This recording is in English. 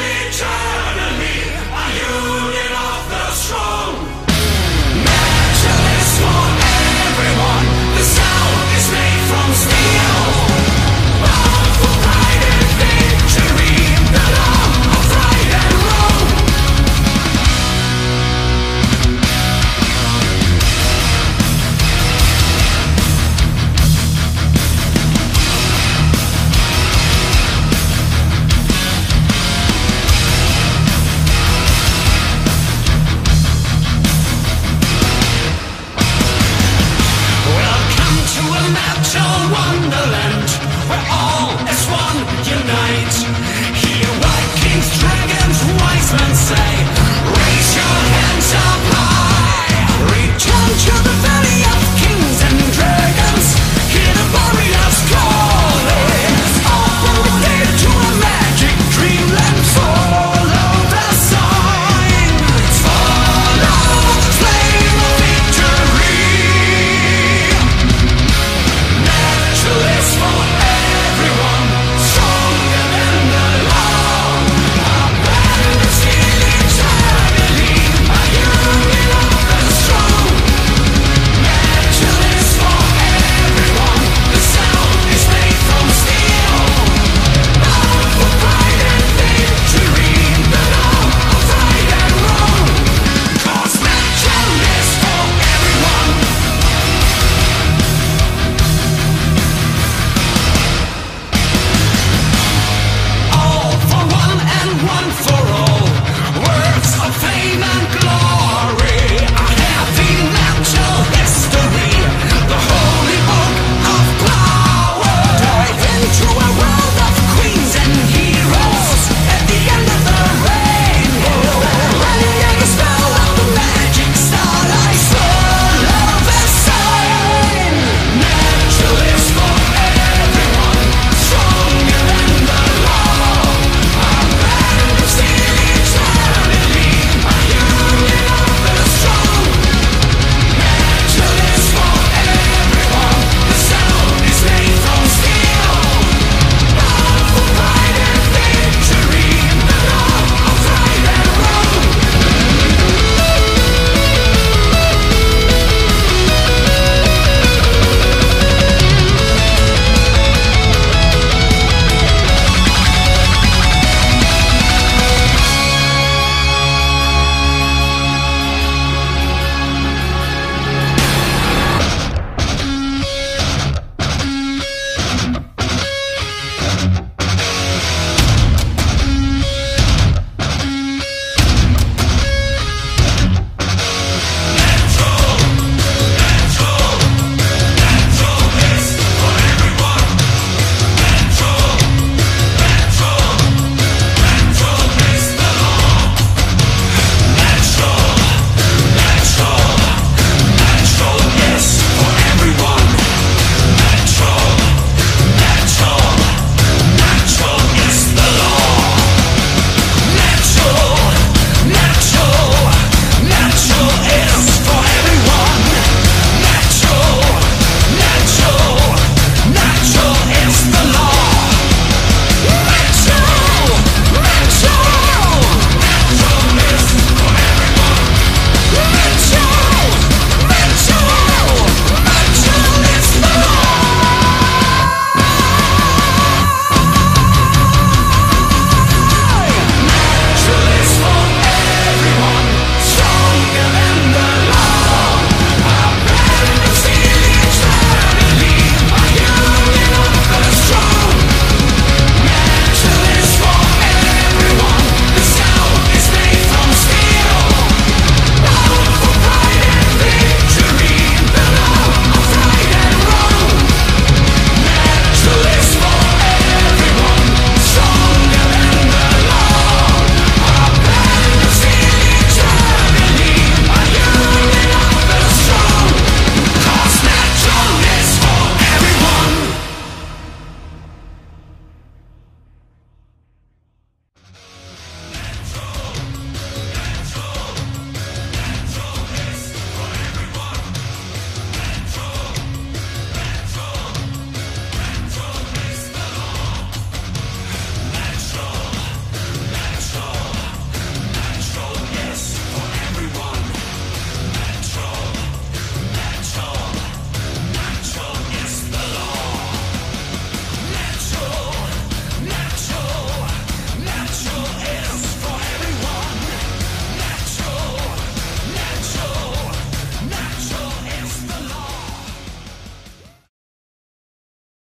Jimmy Jones.